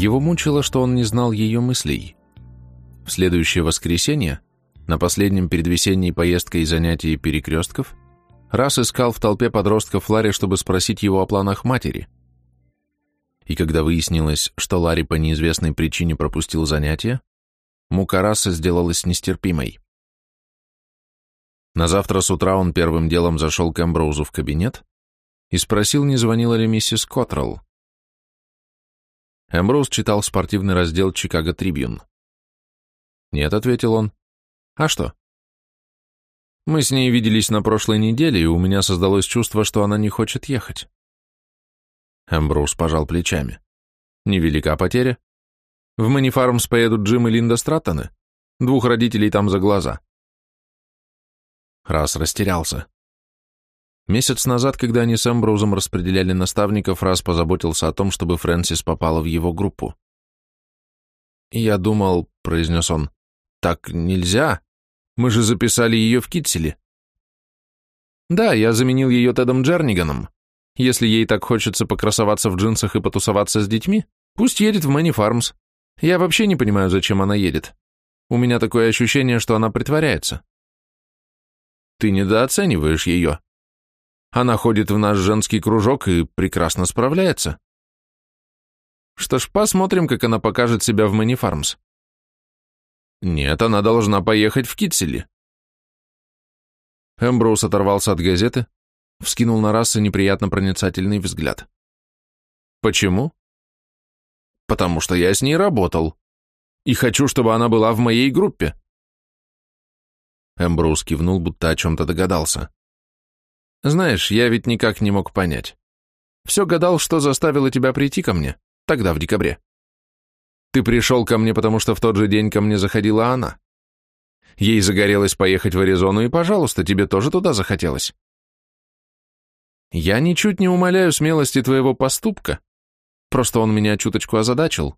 Его мучило, что он не знал ее мыслей. В следующее воскресенье, на последнем перед весенней поездкой и занятии перекрестков, раз искал в толпе подростков Ларри, чтобы спросить его о планах матери. И когда выяснилось, что Ларри по неизвестной причине пропустил занятие, мука Расса сделалась нестерпимой. На завтра с утра он первым делом зашел к Эмброузу в кабинет и спросил, не звонила ли миссис Котрелл. Эмброуз читал спортивный раздел «Чикаго Трибьюн». «Нет», — ответил он. «А что?» «Мы с ней виделись на прошлой неделе, и у меня создалось чувство, что она не хочет ехать». Эмброуз пожал плечами. «Невелика потеря. В Манифармс поедут Джим и Линда Страттоны. Двух родителей там за глаза». Раз растерялся. Месяц назад, когда они с Эмброузом распределяли наставников, раз позаботился о том, чтобы Фрэнсис попала в его группу. «Я думал», — произнес он, — «так нельзя. Мы же записали ее в Китселе». «Да, я заменил ее Тедом Джерниганом. Если ей так хочется покрасоваться в джинсах и потусоваться с детьми, пусть едет в Мэнни Фармс. Я вообще не понимаю, зачем она едет. У меня такое ощущение, что она притворяется». «Ты недооцениваешь ее», она ходит в наш женский кружок и прекрасно справляется. Что ж, посмотрим, как она покажет себя в Манифармс. Нет, она должна поехать в Китсели. Эмброуз оторвался от газеты, вскинул на расы неприятно проницательный взгляд. Почему? Потому что я с ней работал. И хочу, чтобы она была в моей группе. Эмброуз кивнул, будто о чем-то догадался. Знаешь, я ведь никак не мог понять. Все гадал, что заставило тебя прийти ко мне, тогда, в декабре. Ты пришел ко мне, потому что в тот же день ко мне заходила она. Ей загорелось поехать в Аризону, и, пожалуйста, тебе тоже туда захотелось. Я ничуть не умоляю смелости твоего поступка, просто он меня чуточку озадачил.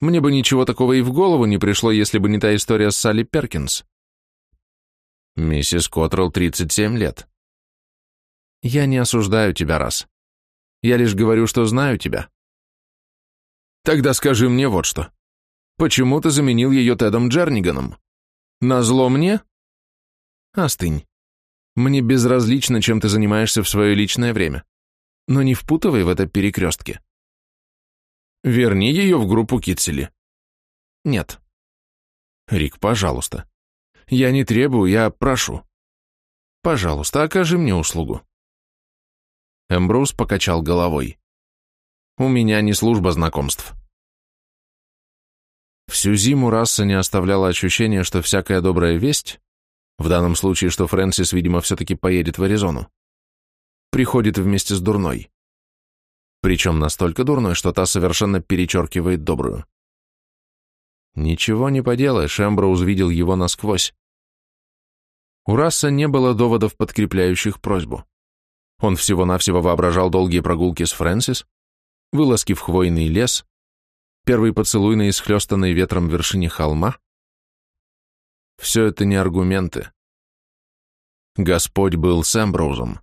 Мне бы ничего такого и в голову не пришло, если бы не та история с Салли Перкинс. Миссис Коттрелл, 37 лет. Я не осуждаю тебя, раз. Я лишь говорю, что знаю тебя. Тогда скажи мне вот что. Почему ты заменил ее Тедом Джерниганом? Назло мне? Остынь. Мне безразлично, чем ты занимаешься в свое личное время. Но не впутывай в это перекрестки. Верни ее в группу Китсели. Нет. Рик, пожалуйста. Я не требую, я прошу. Пожалуйста, окажи мне услугу. Эмбрус покачал головой. «У меня не служба знакомств». Всю зиму раса не оставляла ощущения, что всякая добрая весть, в данном случае, что Фрэнсис, видимо, все-таки поедет в Аризону, приходит вместе с дурной. Причем настолько дурной, что та совершенно перечеркивает добрую. Ничего не поделаешь, Эмброуз видел его насквозь. У Расса не было доводов, подкрепляющих просьбу. Он всего-навсего воображал долгие прогулки с Фрэнсис, вылазки в хвойный лес, первый поцелуй на исхлестанной ветром вершине холма. Все это не аргументы. Господь был с Эмброузом.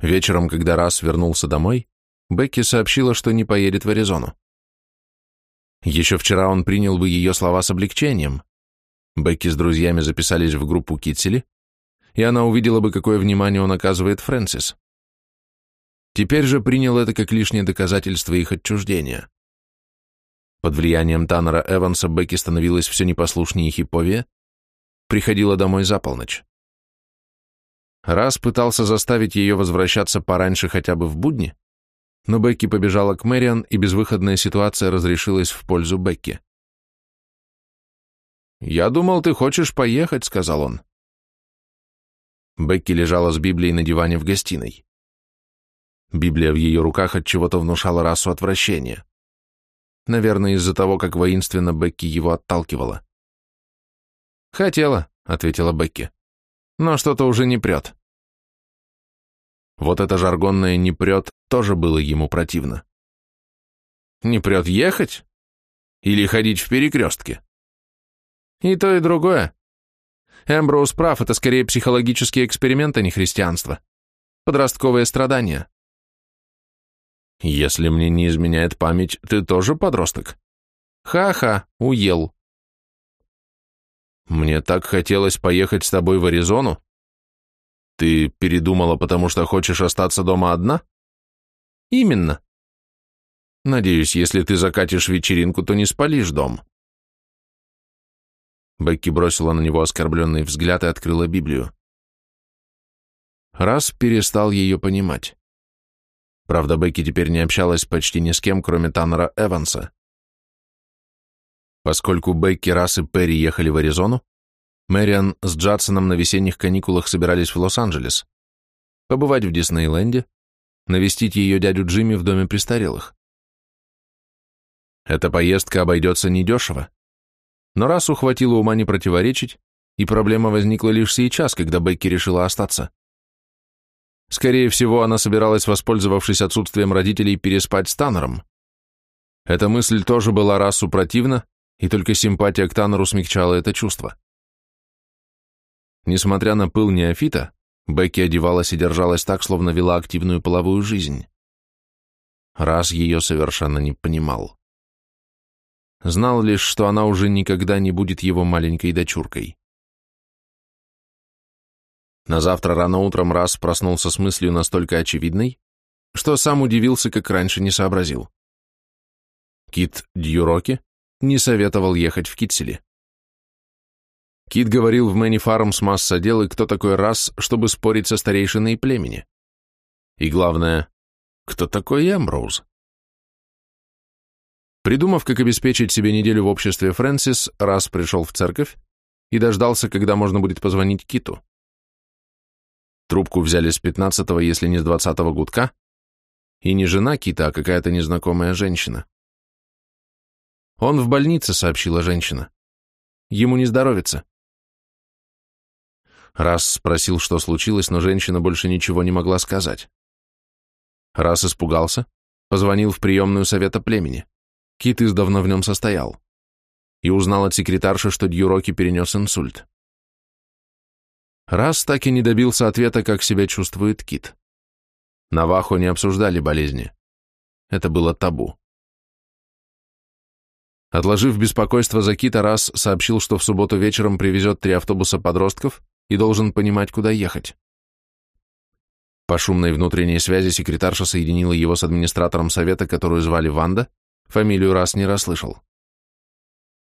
Вечером, когда Расс вернулся домой, Бекки сообщила, что не поедет в Аризону. Еще вчера он принял бы ее слова с облегчением. Бекки с друзьями записались в группу Китсели и она увидела бы, какое внимание он оказывает Фрэнсис. Теперь же принял это как лишнее доказательство их отчуждения. Под влиянием Таннера Эванса Бекки становилась все непослушнее и хиповее, приходила домой за полночь. Раз пытался заставить ее возвращаться пораньше хотя бы в будни, но Бекки побежала к Мэриан, и безвыходная ситуация разрешилась в пользу Бекки. «Я думал, ты хочешь поехать», — сказал он. Бекки лежала с Библией на диване в гостиной. Библия в ее руках от чего-то внушала расу отвращения. Наверное, из-за того, как воинственно Бекки его отталкивала. «Хотела», — ответила Бекки, — «но что-то уже не прет». Вот это жаргонное «не прет» тоже было ему противно. «Не прет ехать? Или ходить в перекрестке?» «И то, и другое», Эмброуз прав, это скорее психологический эксперимент, а не христианство. Подростковое страдание. Если мне не изменяет память, ты тоже подросток. Ха-ха, уел. Мне так хотелось поехать с тобой в Аризону. Ты передумала, потому что хочешь остаться дома одна? Именно. Надеюсь, если ты закатишь вечеринку, то не спалишь дом. Бекки бросила на него оскорбленный взгляд и открыла Библию. Раз перестал ее понимать. Правда, Бекки теперь не общалась почти ни с кем, кроме Таннера Эванса. Поскольку Бекки, Расс и Перри ехали в Аризону, Мэриан с Джадсоном на весенних каникулах собирались в Лос-Анджелес, побывать в Диснейленде, навестить ее дядю Джимми в доме престарелых. Эта поездка обойдется недешево. Но раз ухватило ума не противоречить, и проблема возникла лишь сейчас, когда Бекки решила остаться. Скорее всего, она собиралась, воспользовавшись отсутствием родителей, переспать с Таннером. Эта мысль тоже была расу противна, и только симпатия к Таннеру смягчала это чувство. Несмотря на пыл неофита, Бекки одевалась и держалась так, словно вела активную половую жизнь. Раз ее совершенно не понимал. Знал лишь, что она уже никогда не будет его маленькой дочуркой. На завтра рано утром раз проснулся с мыслью настолько очевидной, что сам удивился, как раньше не сообразил. Кит Дьюроки не советовал ехать в Китселе. Кит говорил в Мэнни Фарм с масса дел, и кто такой раз, чтобы спорить со старейшиной племени. И главное, кто такой Эмброуз? Придумав, как обеспечить себе неделю в обществе Фрэнсис, раз пришел в церковь и дождался, когда можно будет позвонить Киту. Трубку взяли с 15-го, если не с 20-го гудка, и не жена Кита, а какая-то незнакомая женщина. «Он в больнице», — сообщила женщина. «Ему не здоровится». Раз спросил, что случилось, но женщина больше ничего не могла сказать. Раз испугался, позвонил в приемную совета племени. Кит издавна в нем состоял. И узнал от секретарши, что Дьюроки перенес инсульт. Раз так и не добился ответа, как себя чувствует Кит. Навахо не обсуждали болезни. Это было табу. Отложив беспокойство за Кита, Раз сообщил, что в субботу вечером привезет три автобуса подростков и должен понимать, куда ехать. По шумной внутренней связи секретарша соединила его с администратором совета, которую звали Ванда, Фамилию раз не расслышал.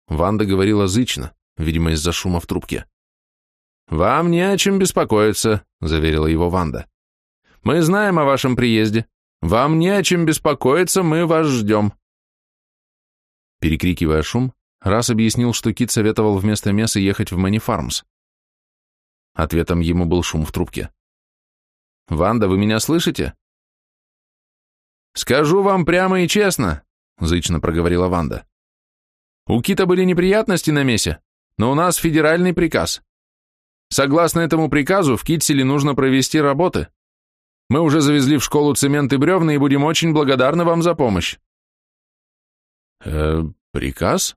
Ванда говорила зычно, видимо, из-за шума в трубке. «Вам не о чем беспокоиться», — заверила его Ванда. «Мы знаем о вашем приезде. Вам не о чем беспокоиться, мы вас ждем». Перекрикивая шум, Раз объяснил, что Кит советовал вместо мяса ехать в Манифармс. Ответом ему был шум в трубке. «Ванда, вы меня слышите?» «Скажу вам прямо и честно, Зычно проговорила Ванда. У Кита были неприятности на месе, но у нас федеральный приказ. Согласно этому приказу, в Китселе нужно провести работы. Мы уже завезли в школу цемент и бревна и будем очень благодарны вам за помощь. Э, приказ?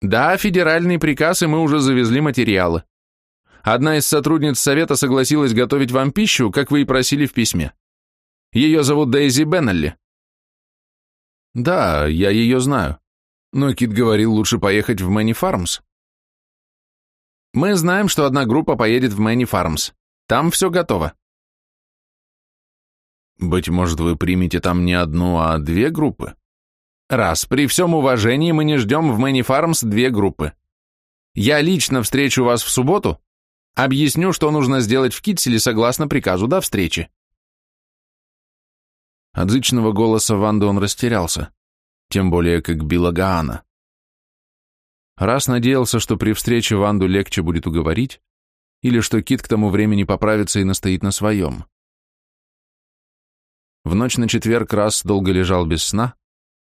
Да, федеральный приказ, и мы уже завезли материалы. Одна из сотрудниц совета согласилась готовить вам пищу, как вы и просили в письме. Ее зовут Дейзи Беннелли. Да, я ее знаю. Ну Но Кит говорил, лучше поехать в Мэнни Фармс. Мы знаем, что одна группа поедет в Мэнни Фармс. Там все готово. Быть может, вы примете там не одну, а две группы? Раз, при всем уважении мы не ждем в Мэнни Фармс две группы. Я лично встречу вас в субботу, объясню, что нужно сделать в Китселе согласно приказу до встречи. От зычного голоса Ванда он растерялся, тем более как Билла Гаана. Раз надеялся, что при встрече Ванду легче будет уговорить, или что Кит к тому времени поправится и настоит на своем. В ночь на четверг раз долго лежал без сна,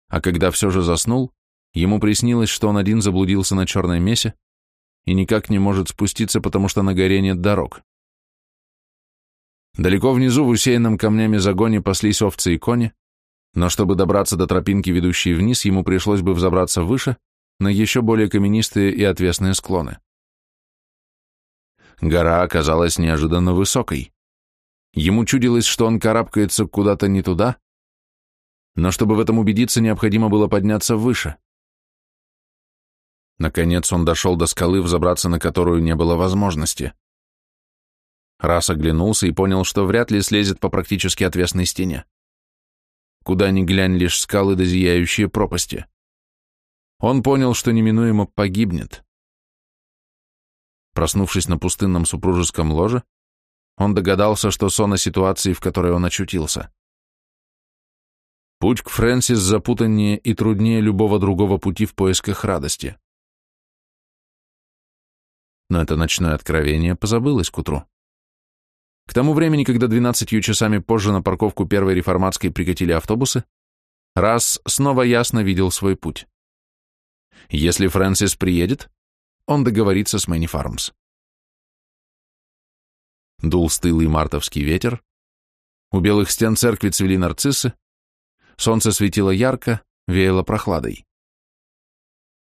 а когда все же заснул, ему приснилось, что он один заблудился на черной месе и никак не может спуститься, потому что на горе нет дорог. Далеко внизу, в усеянном камнями загоне, паслись овцы и кони, но чтобы добраться до тропинки, ведущей вниз, ему пришлось бы взобраться выше, на еще более каменистые и отвесные склоны. Гора оказалась неожиданно высокой. Ему чудилось, что он карабкается куда-то не туда, но чтобы в этом убедиться, необходимо было подняться выше. Наконец он дошел до скалы, взобраться на которую не было возможности. Раз оглянулся и понял, что вряд ли слезет по практически отвесной стене. Куда ни глянь, лишь скалы дозияющие пропасти. Он понял, что неминуемо погибнет. Проснувшись на пустынном супружеском ложе, он догадался, что сон о ситуации, в которой он очутился. Путь к Фрэнсис запутаннее и труднее любого другого пути в поисках радости. Но это ночное откровение позабылось к утру. К тому времени, когда 12 часами позже на парковку первой реформатской прикатили автобусы, раз снова ясно видел свой путь. Если Фрэнсис приедет, он договорится с Мэнни Фармс. Дул стылый мартовский ветер, у белых стен церкви цвели нарциссы, солнце светило ярко, веяло прохладой.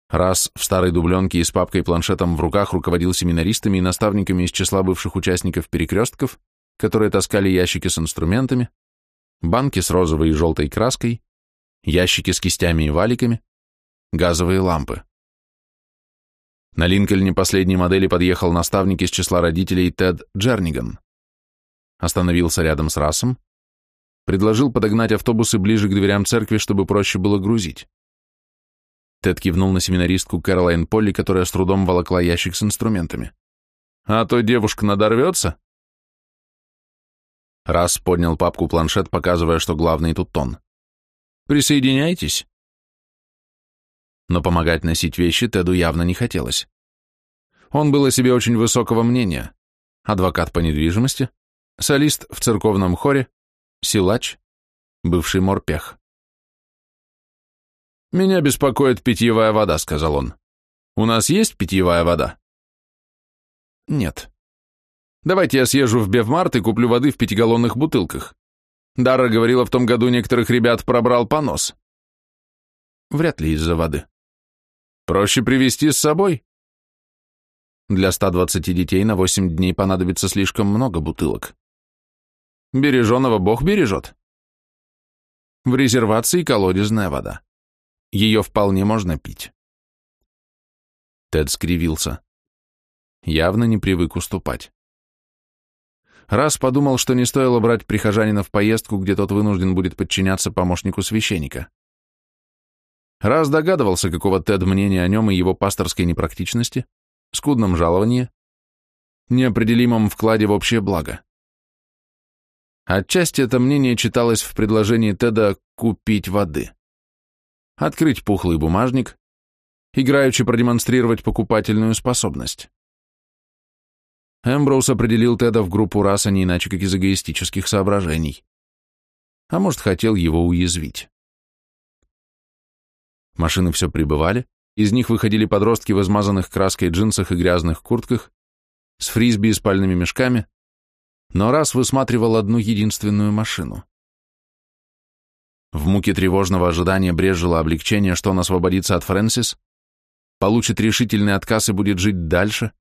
Раз в старой дубленке и с папкой планшетом в руках руководил семинаристами и наставниками из числа бывших участников перекрестков, которые таскали ящики с инструментами, банки с розовой и желтой краской, ящики с кистями и валиками, газовые лампы. На Линкольне последней модели подъехал наставник из числа родителей Тед Джерниган. Остановился рядом с Расом, предложил подогнать автобусы ближе к дверям церкви, чтобы проще было грузить. Тед кивнул на семинаристку Кэролайн Полли, которая с трудом волокла ящик с инструментами. «А то девушка надорвется?» Раз поднял папку планшет, показывая, что главный тут тон. «Присоединяйтесь». Но помогать носить вещи Теду явно не хотелось. Он был о себе очень высокого мнения. Адвокат по недвижимости, солист в церковном хоре, силач, бывший морпех. «Меня беспокоит питьевая вода», — сказал он. «У нас есть питьевая вода?» «Нет». «Давайте я съезжу в Бевмарт и куплю воды в пятигаллонных бутылках. Дара говорила, в том году некоторых ребят пробрал понос». «Вряд ли из-за воды». «Проще привезти с собой?» Для 120 детей на 8 дней понадобится слишком много бутылок. Береженого Бог бережет. В резервации колодезная вода. Ее вполне можно пить. Тед скривился. Явно не привык уступать. Раз подумал, что не стоило брать прихожанина в поездку, где тот вынужден будет подчиняться помощнику священника. Раз догадывался, какого Тед мнения о нем и его пасторской непрактичности, скудном жаловании, неопределимом вкладе в общее благо. Отчасти это мнение читалось в предложении Теда «купить воды» открыть пухлый бумажник, играючи продемонстрировать покупательную способность. Эмброуз определил Теда в группу рас, а не иначе как из эгоистических соображений. А может, хотел его уязвить. Машины все прибывали, из них выходили подростки в измазанных краской джинсах и грязных куртках, с фрисби и спальными мешками, но раз высматривал одну единственную машину — в муке тревожного ожидания брежило облегчение, что он освободится от Фрэнсис, получит решительный отказ и будет жить дальше,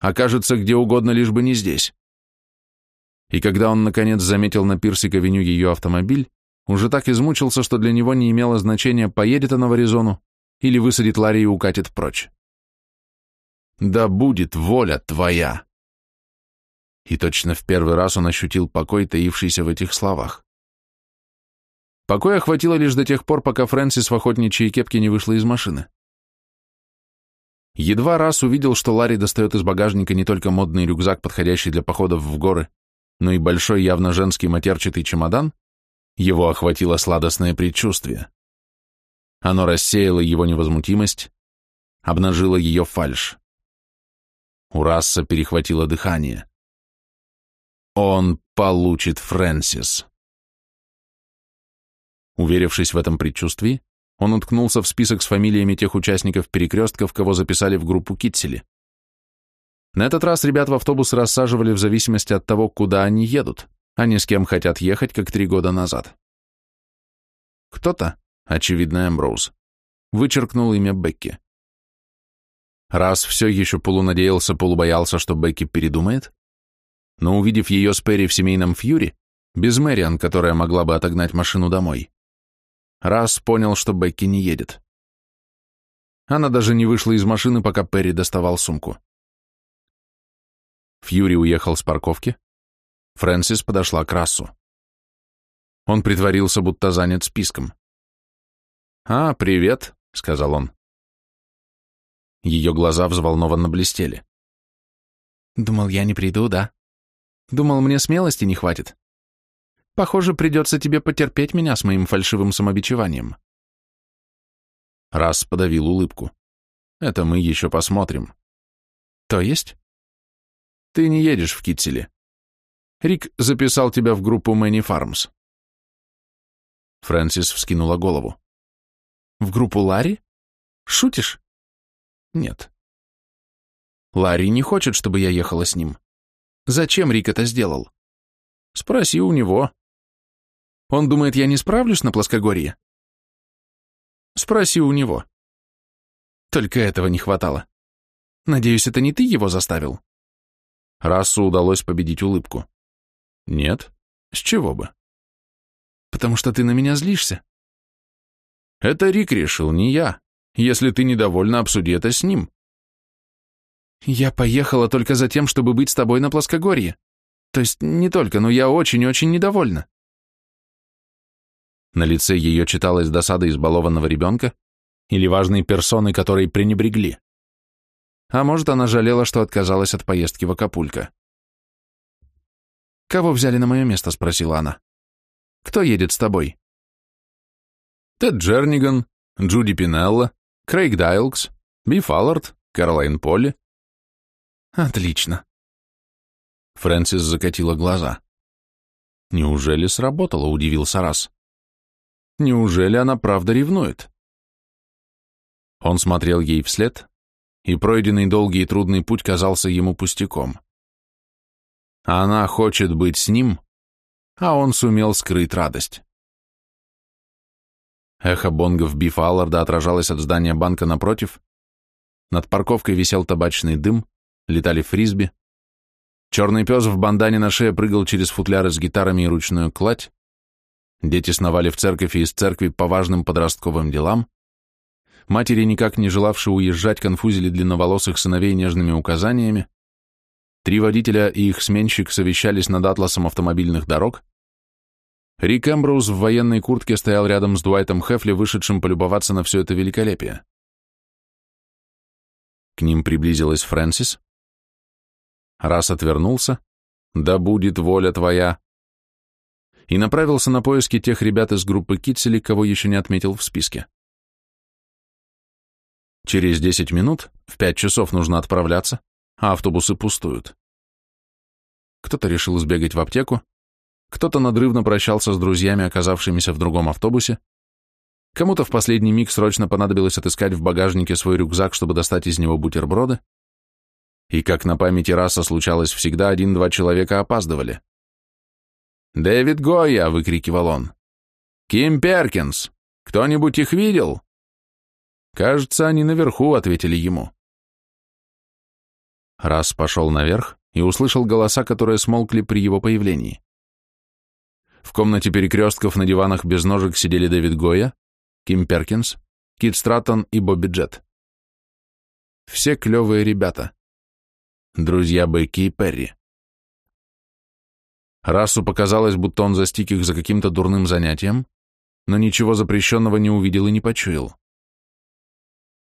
окажется где угодно, лишь бы не здесь. И когда он, наконец, заметил на Пирсик-авеню ее автомобиль, уже так измучился, что для него не имело значения, поедет она в Аризону или высадит Ларри и укатит прочь. «Да будет воля твоя!» И точно в первый раз он ощутил покой, таившийся в этих словах. Покоя хватило лишь до тех пор, пока Фрэнсис в охотничьей кепке не вышла из машины. Едва раз увидел, что Ларри достает из багажника не только модный рюкзак, подходящий для походов в горы, но и большой явно женский матерчатый чемодан, его охватило сладостное предчувствие. Оно рассеяло его невозмутимость, обнажило ее фальшь. У Расса перехватило дыхание. Он получит Фрэнсис. Уверившись в этом предчувствии, он уткнулся в список с фамилиями тех участников перекрестков, кого записали в группу Китсели. На этот раз ребят в автобус рассаживали в зависимости от того, куда они едут, а не с кем хотят ехать, как три года назад. Кто-то, очевидно, Эмброуз, вычеркнул имя Бекки. Раз все еще полунадеялся, полубоялся, что Бекки передумает, но увидев ее с Перри в семейном фьюри, без Мэриан, которая могла бы отогнать машину домой, Раз понял, что Бекки не едет. Она даже не вышла из машины, пока Перри доставал сумку. Фьюри уехал с парковки. Фрэнсис подошла к Рассу. Он притворился, будто занят списком. «А, привет», — сказал он. Ее глаза взволнованно блестели. «Думал, я не приду, да? Думал, мне смелости не хватит. Похоже, придется тебе потерпеть меня с моим фальшивым самобичеванием. Раз подавил улыбку. Это мы еще посмотрим. То есть? Ты не едешь в кителе. Рик записал тебя в группу Мэнни Фармс. Фрэнсис вскинула голову. В группу Ларри? Шутишь? Нет. Ларри не хочет, чтобы я ехала с ним. Зачем Рик это сделал? Спроси у него. Он думает, я не справлюсь на плоскогорье? Спроси у него. Только этого не хватало. Надеюсь, это не ты его заставил? Расу удалось победить улыбку. Нет. С чего бы? Потому что ты на меня злишься. Это Рик решил, не я. Если ты недовольна, обсуди это с ним. Я поехала только за тем, чтобы быть с тобой на плоскогорье. То есть не только, но я очень-очень недовольна. На лице ее читалась досада избалованного ребенка или важные персоны, которые пренебрегли. А может, она жалела, что отказалась от поездки в Акапулько. «Кого взяли на мое место?» — спросила она. «Кто едет с тобой?» Тед Джерниган, Джуди Пинелла, Крейг Дайлкс, Би Фаллард, Каролайн Полли. «Отлично». Фрэнсис закатила глаза. «Неужели сработало?» — удивился раз. Неужели она правда ревнует? Он смотрел ей вслед, и пройденный долгий и трудный путь казался ему пустяком. Она хочет быть с ним, а он сумел скрыть радость. Эхо бонгов Бифа Алларда отражалось от здания банка напротив. Над парковкой висел табачный дым, летали фрисби. Черный пес в бандане на шее прыгал через футляры с гитарами и ручную кладь. Дети сновали в церковь и из церкви по важным подростковым делам. Матери, никак не желавшие уезжать, конфузили длинноволосых сыновей нежными указаниями. Три водителя и их сменщик совещались над атласом автомобильных дорог. Рик Эмброуз в военной куртке стоял рядом с Дуайтом Хефли, вышедшим полюбоваться на все это великолепие. К ним приблизилась Фрэнсис. Раз отвернулся. «Да будет воля твоя!» и направился на поиски тех ребят из группы Китцели, кого еще не отметил в списке. Через 10 минут, в 5 часов нужно отправляться, а автобусы пустуют. Кто-то решил сбегать в аптеку, кто-то надрывно прощался с друзьями, оказавшимися в другом автобусе, кому-то в последний миг срочно понадобилось отыскать в багажнике свой рюкзак, чтобы достать из него бутерброды, и как на памяти раса случалось всегда, один-два человека опаздывали. «Дэвид Гойя!» — выкрикивал он. «Ким Перкинс! Кто-нибудь их видел?» «Кажется, они наверху», — ответили ему. Раз пошел наверх и услышал голоса, которые смолкли при его появлении. В комнате перекрестков на диванах без ножек сидели Дэвид Гоя, Ким Перкинс, Кит Стратон и Бобби Джет. Все клевые ребята. Друзья быки и Перри. Расу показалось, будто он застиг их за каким-то дурным занятием, но ничего запрещенного не увидел и не почуял.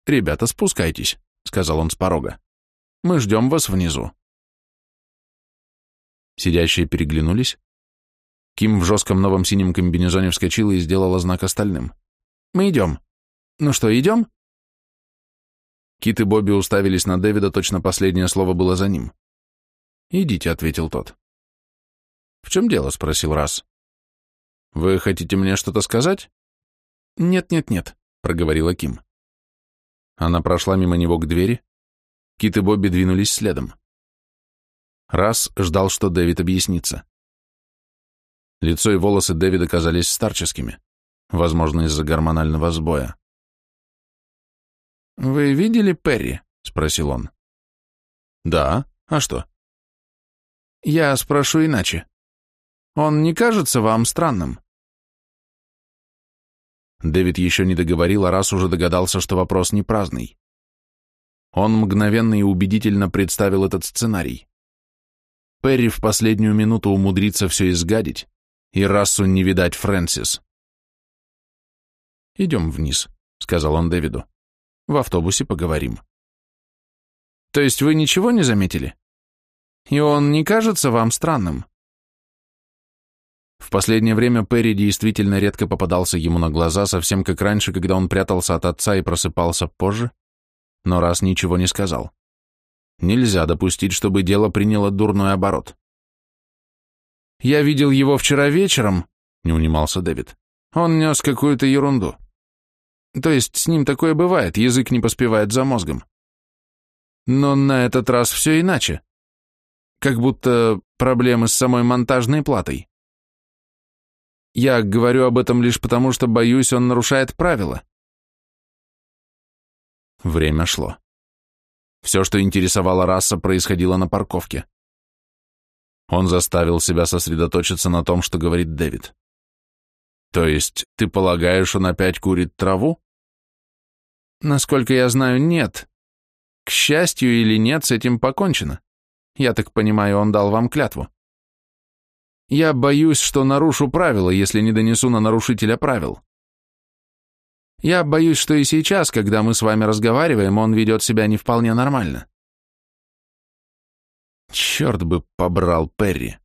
«Ребята, спускайтесь», — сказал он с порога. «Мы ждем вас внизу». Сидящие переглянулись. Ким в жестком новом синем комбинезоне вскочила и сделала знак остальным. «Мы идем. Ну что, идем?» Кит и Бобби уставились на Дэвида, точно последнее слово было за ним. «Идите», — ответил тот. «В чем дело?» — спросил Раз. «Вы хотите мне что-то сказать?» «Нет-нет-нет», — проговорила Ким. Она прошла мимо него к двери. Кит и Бобби двинулись следом. Раз ждал, что Дэвид объяснится. Лицо и волосы Дэвида казались старческими, возможно, из-за гормонального сбоя. «Вы видели Перри?» — спросил он. «Да. А что?» «Я спрошу иначе. Он не кажется вам странным?» Дэвид еще не договорил, а раз уже догадался, что вопрос не праздный. Он мгновенно и убедительно представил этот сценарий. Перри в последнюю минуту умудрится все изгадить, и расу не видать Фрэнсис. «Идем вниз», — сказал он Дэвиду. «В автобусе поговорим». «То есть вы ничего не заметили? И он не кажется вам странным?» В последнее время Перри действительно редко попадался ему на глаза, совсем как раньше, когда он прятался от отца и просыпался позже, но раз ничего не сказал. Нельзя допустить, чтобы дело приняло дурной оборот. «Я видел его вчера вечером», — не унимался Дэвид. «Он нес какую-то ерунду. То есть с ним такое бывает, язык не поспевает за мозгом. Но на этот раз все иначе. Как будто проблемы с самой монтажной платой. Я говорю об этом лишь потому, что, боюсь, он нарушает правила. Время шло. Все, что интересовало раса, происходило на парковке. Он заставил себя сосредоточиться на том, что говорит Дэвид. То есть, ты полагаешь, он опять курит траву? Насколько я знаю, нет. К счастью или нет, с этим покончено. Я так понимаю, он дал вам клятву. Я боюсь, что нарушу правила, если не донесу на нарушителя правил. Я боюсь, что и сейчас, когда мы с вами разговариваем, он ведет себя не вполне нормально. Черт бы побрал Перри.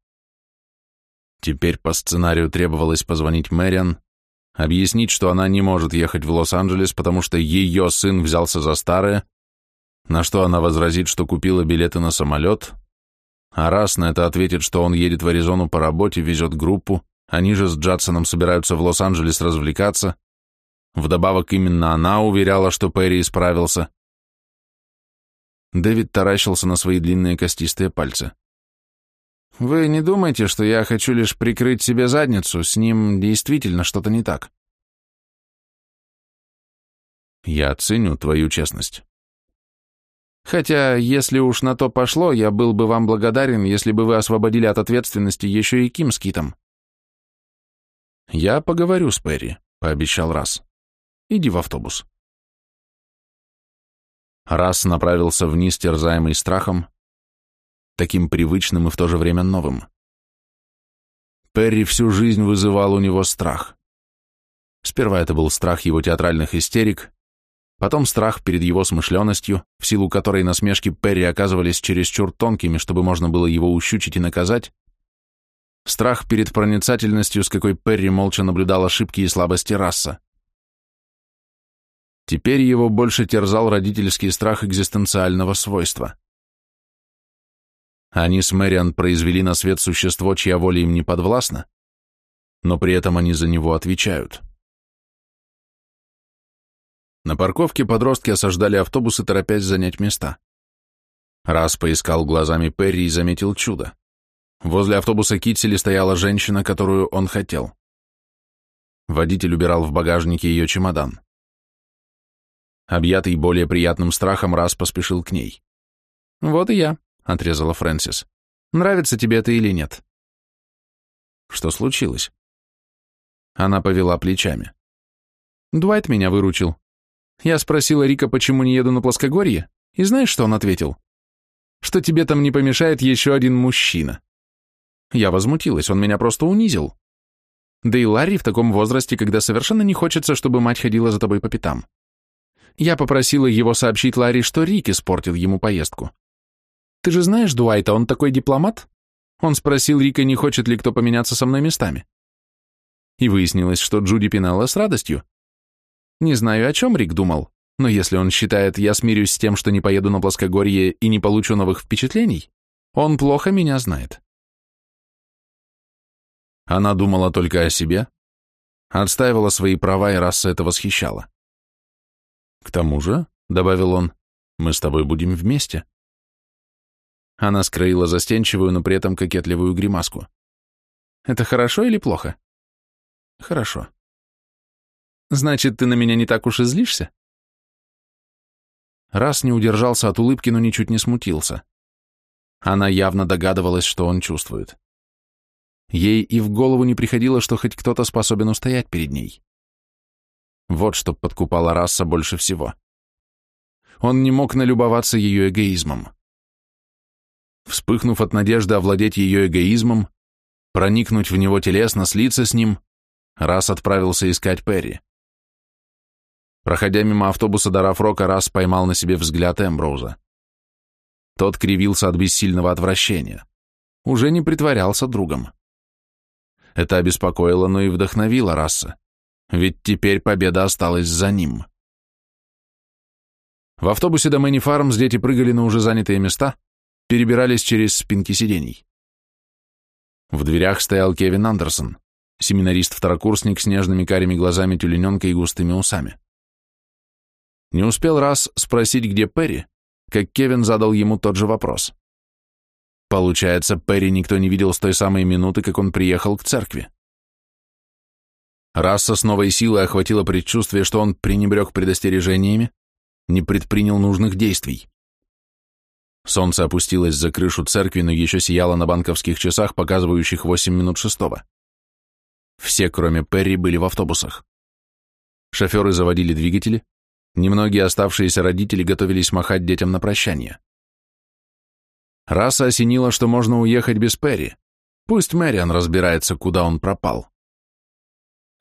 Теперь по сценарию требовалось позвонить Мэриан, объяснить, что она не может ехать в Лос-Анджелес, потому что ее сын взялся за старое, на что она возразит, что купила билеты на самолет, а раз на это ответит, что он едет в Аризону по работе, везет группу, они же с Джадсоном собираются в Лос-Анджелес развлекаться. Вдобавок именно она уверяла, что Перри исправился. Дэвид таращился на свои длинные костистые пальцы. «Вы не думаете, что я хочу лишь прикрыть себе задницу? С ним действительно что-то не так». «Я ценю твою честность. Хотя, если уж на то пошло, я был бы вам благодарен, если бы вы освободили от ответственности еще и Ким с Китом. Я поговорю с Перри, пообещал Раз. Иди в автобус. Раз направился вниз, терзаемый страхом, таким привычным и в то же время новым. Перри всю жизнь вызывал у него страх. Сперва это был страх его театральных истерик, Потом страх перед его смышленностью, в силу которой насмешки Перри оказывались чересчур тонкими, чтобы можно было его ущучить и наказать, страх перед проницательностью, с какой Перри молча наблюдал ошибки и слабости раса. Теперь его больше терзал родительский страх экзистенциального свойства. Они с Мэриан произвели на свет существо, чья воля им не подвластна, но при этом они за него отвечают. На парковке подростки осаждали автобусы, торопясь занять места. Раз поискал глазами Перри и заметил чудо. Возле автобуса Китсели стояла женщина, которую он хотел. Водитель убирал в багажнике ее чемодан. Объятый более приятным страхом, Раз поспешил к ней. «Вот и я», — отрезала Фрэнсис. «Нравится тебе это или нет?» «Что случилось?» Она повела плечами. «Дуайт меня выручил. Я спросила Рика, почему не еду на плоскогорье, и знаешь, что он ответил? Что тебе там не помешает еще один мужчина. Я возмутилась, он меня просто унизил. Да и Ларри в таком возрасте, когда совершенно не хочется, чтобы мать ходила за тобой по пятам. Я попросила его сообщить Ларри, что Рик испортил ему поездку. Ты же знаешь Дуайта, он такой дипломат. Он спросил Рика, не хочет ли кто поменяться со мной местами. И выяснилось, что Джуди пинала с радостью, не знаю, о чем Рик думал, но если он считает, я смирюсь с тем, что не поеду на плоскогорье и не получу новых впечатлений, он плохо меня знает. Она думала только о себе, отстаивала свои права и раса это восхищала. «К тому же», — добавил он, — «мы с тобой будем вместе». Она скроила застенчивую, но при этом кокетливую гримаску. «Это хорошо или плохо?» «Хорошо», Значит, ты на меня не так уж и злишься? Раз не удержался от улыбки, но ничуть не смутился. Она явно догадывалась, что он чувствует. Ей и в голову не приходило, что хоть кто-то способен устоять перед ней. Вот что подкупало раса больше всего. Он не мог налюбоваться ее эгоизмом. Вспыхнув от надежды овладеть ее эгоизмом, проникнуть в него телесно, слиться с ним, раз отправился искать Перри. Проходя мимо автобуса Дарафрока, раз поймал на себе взгляд Эмброуза. Тот кривился от бессильного отвращения. Уже не притворялся другом. Это обеспокоило, но и вдохновило Расса, Ведь теперь победа осталась за ним. В автобусе до Мэнни Фармс дети прыгали на уже занятые места, перебирались через спинки сидений. В дверях стоял Кевин Андерсон, семинарист-второкурсник с нежными карими глазами тюлененка и густыми усами. Не успел раз спросить, где Перри, как Кевин задал ему тот же вопрос. Получается, Перри никто не видел с той самой минуты, как он приехал к церкви. Расса с новой силой охватила предчувствие, что он пренебрег предостережениями, не предпринял нужных действий. Солнце опустилось за крышу церкви, но еще сияло на банковских часах, показывающих 8 минут шестого. Все, кроме Перри, были в автобусах. Шоферы заводили двигатели, Немногие оставшиеся родители готовились махать детям на прощание. Раса осенила, что можно уехать без Перри. Пусть Мэриан разбирается, куда он пропал.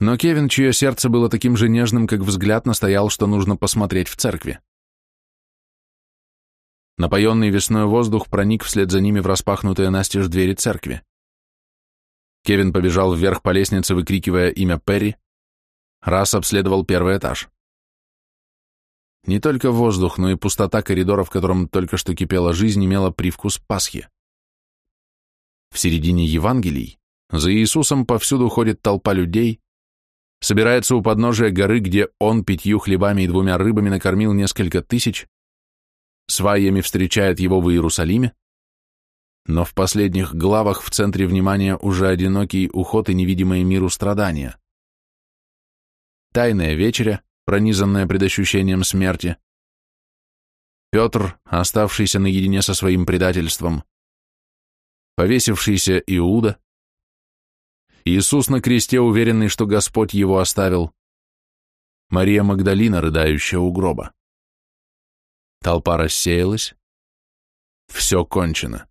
Но Кевин, чье сердце было таким же нежным, как взгляд, настоял, что нужно посмотреть в церкви. Напоенный весной воздух проник вслед за ними в распахнутые настежь двери церкви. Кевин побежал вверх по лестнице, выкрикивая имя Перри. Раз обследовал первый этаж. Не только воздух, но и пустота коридора, в котором только что кипела жизнь, имела привкус Пасхи. В середине Евангелий за Иисусом повсюду ходит толпа людей, собирается у подножия горы, где он пятью хлебами и двумя рыбами накормил несколько тысяч, сваями встречает его в Иерусалиме, но в последних главах в центре внимания уже одинокий уход и невидимые миру страдания. Тайная вечеря, пронизанное предощущением смерти. Петр, оставшийся наедине со своим предательством. Повесившийся Иуда. Иисус на кресте, уверенный, что Господь его оставил. Мария Магдалина, рыдающая у гроба. Толпа рассеялась. Все кончено.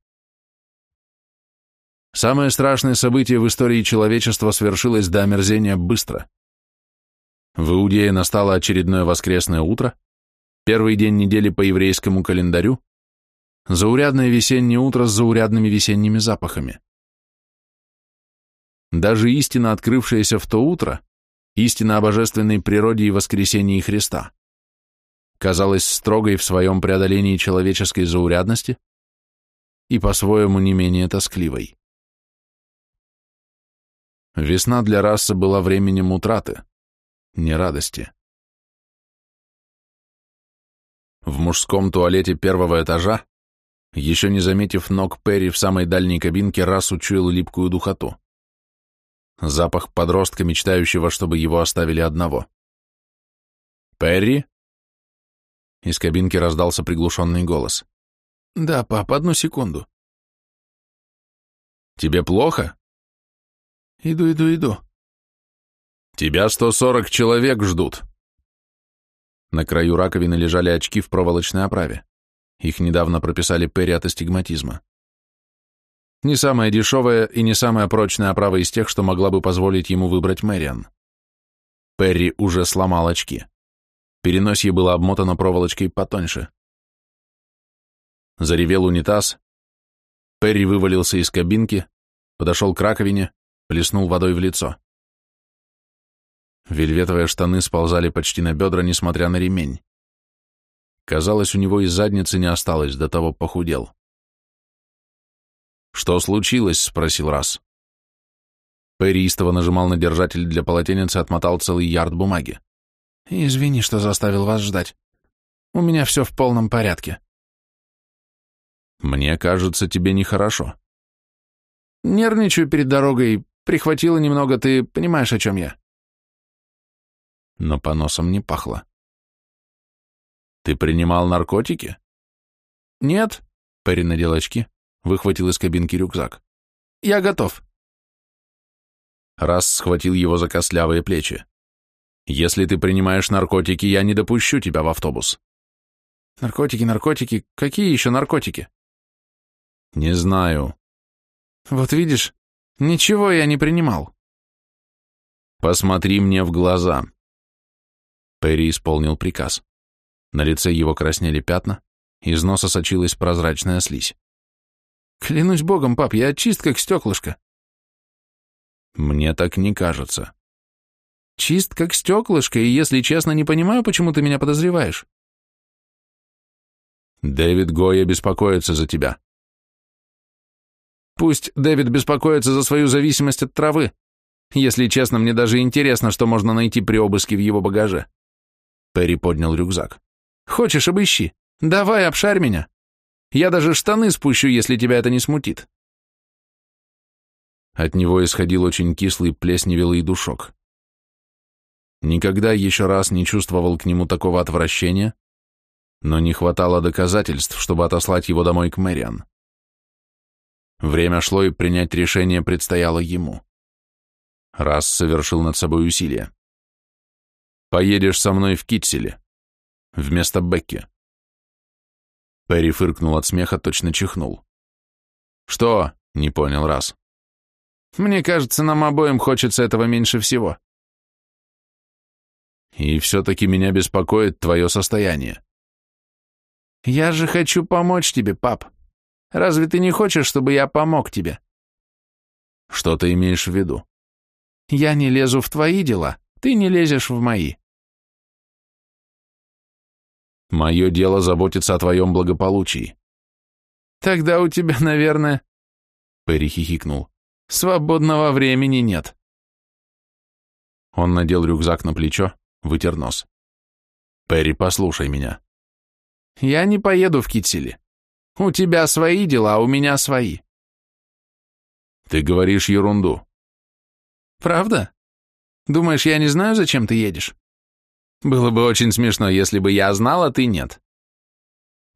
Самое страшное событие в истории человечества свершилось до омерзения быстро – в Иудее настало очередное воскресное утро, первый день недели по еврейскому календарю, заурядное весеннее утро с заурядными весенними запахами. Даже истина, открывшаяся в то утро, истина о божественной природе и воскресении Христа, казалась строгой в своем преодолении человеческой заурядности и по-своему не менее тоскливой. Весна для расы была временем утраты нерадости. В мужском туалете первого этажа, еще не заметив ног Перри в самой дальней кабинке, раз учуял липкую духоту. Запах подростка, мечтающего, чтобы его оставили одного. «Перри?» Из кабинки раздался приглушенный голос. «Да, пап, одну секунду». «Тебе плохо?» «Иду, иду, иду», «Тебя 140 человек ждут!» На краю раковины лежали очки в проволочной оправе. Их недавно прописали Перри от астигматизма. Не самая дешевая и не самая прочная оправа из тех, что могла бы позволить ему выбрать Мэриан. Перри уже сломал очки. Переносье было обмотано проволочкой потоньше. Заревел унитаз. Перри вывалился из кабинки, подошел к раковине, плеснул водой в лицо. Вельветовые штаны сползали почти на бедра, несмотря на ремень. Казалось, у него из задницы не осталось, до того похудел. «Что случилось?» — спросил раз. Перри истово нажимал на держатель для полотенец и отмотал целый ярд бумаги. «Извини, что заставил вас ждать. У меня все в полном порядке». «Мне кажется, тебе нехорошо». «Нервничаю перед дорогой. Прихватило немного, ты понимаешь, о чем я?» но по носам не пахло. «Ты принимал наркотики?» «Нет», — Перри надел очки, выхватил из кабинки рюкзак. «Я готов». Раз схватил его за костлявые плечи. «Если ты принимаешь наркотики, я не допущу тебя в автобус». «Наркотики, наркотики, какие еще наркотики?» «Не знаю». «Вот видишь, ничего я не принимал». «Посмотри мне в глаза», Перри исполнил приказ. На лице его краснели пятна, из носа сочилась прозрачная слизь. «Клянусь богом, пап, я чист, как стеклышко». «Мне так не кажется». «Чист, как стеклышко, и, если честно, не понимаю, почему ты меня подозреваешь». «Дэвид Гоя беспокоится за тебя». «Пусть Дэвид беспокоится за свою зависимость от травы. Если честно, мне даже интересно, что можно найти при обыске в его багаже». Перри поднял рюкзак. «Хочешь, обыщи. Давай, обшарь меня. Я даже штаны спущу, если тебя это не смутит». От него исходил очень кислый плесневелый душок. Никогда еще раз не чувствовал к нему такого отвращения, но не хватало доказательств, чтобы отослать его домой к Мэриан. Время шло, и принять решение предстояло ему. Раз совершил над собой усилие. Поедешь со мной в кителе. Вместо Бекки. Перри фыркнул от смеха, точно чихнул. Что? Не понял раз. Мне кажется, нам обоим хочется этого меньше всего. И все-таки меня беспокоит твое состояние. Я же хочу помочь тебе, пап. Разве ты не хочешь, чтобы я помог тебе? Что ты имеешь в виду? Я не лезу в твои дела, ты не лезешь в мои. Мое дело заботиться о твоем благополучии. Тогда у тебя, наверное... Перри хихикнул. Свободного времени нет. Он надел рюкзак на плечо, вытер нос. Перри, послушай меня. Я не поеду в кители. У тебя свои дела, а у меня свои. Ты говоришь ерунду. Правда? Думаешь, я не знаю, зачем ты едешь? Было бы очень смешно, если бы я знал, а ты нет.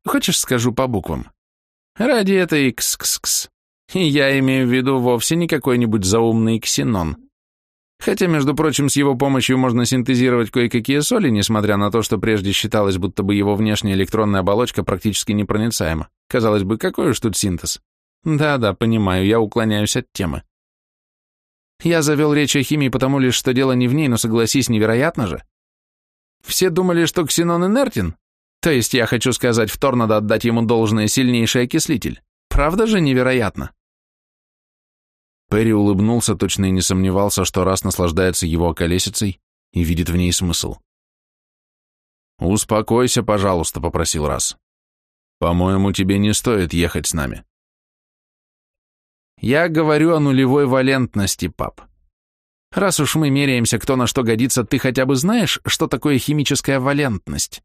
Хочешь, скажу по буквам? Ради это XXX. Я имею в виду вовсе не какой-нибудь заумный ксенон. Хотя, между прочим, с его помощью можно синтезировать кое-какие соли, несмотря на то, что прежде считалось, будто бы его внешняя электронная оболочка практически непроницаема. Казалось бы, какой уж тут синтез. Да-да, понимаю, я уклоняюсь от темы. Я завел речь о химии потому лишь, что дело не в ней, но согласись, невероятно же. Все думали, что ксенон инертен. То есть я хочу сказать, в Тор надо отдать ему должное сильнейший окислитель. Правда же невероятно? Перри улыбнулся, точно и не сомневался, что раз наслаждается его колесицей и видит в ней смысл. «Успокойся, пожалуйста», — попросил раз. «По-моему, тебе не стоит ехать с нами». «Я говорю о нулевой валентности, пап», Раз уж мы меряемся, кто на что годится, ты хотя бы знаешь, что такое химическая валентность?»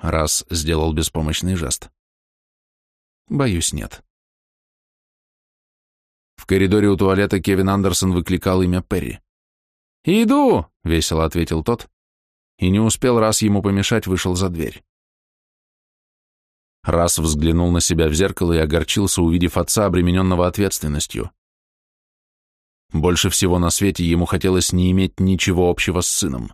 Раз сделал беспомощный жест. «Боюсь, нет». В коридоре у туалета Кевин Андерсон выкликал имя Перри. «Иду!» — весело ответил тот, и не успел раз ему помешать, вышел за дверь. Раз взглянул на себя в зеркало и огорчился, увидев отца, обремененного ответственностью. Больше всего на свете ему хотелось не иметь ничего общего с сыном.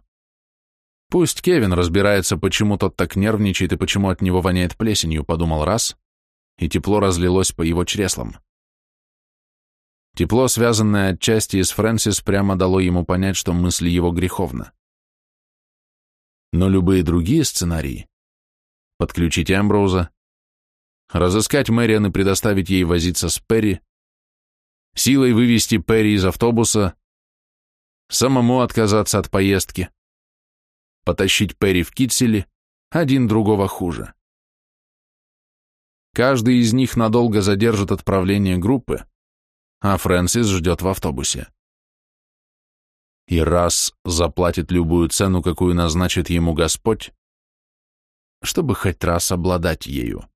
Пусть Кевин разбирается, почему тот так нервничает и почему от него воняет плесенью, подумал раз, и тепло разлилось по его чреслам. Тепло, связанное отчасти с Фрэнсис, прямо дало ему понять, что мысли его греховны. Но любые другие сценарии — подключить Эмброуза, разыскать Мэриан и предоставить ей возиться с Перри, силой вывести Перри из автобуса, самому отказаться от поездки, потащить Перри в кителе, один другого хуже. Каждый из них надолго задержит отправление группы, а Фрэнсис ждет в автобусе. И раз заплатит любую цену, какую назначит ему Господь, чтобы хоть раз обладать ею.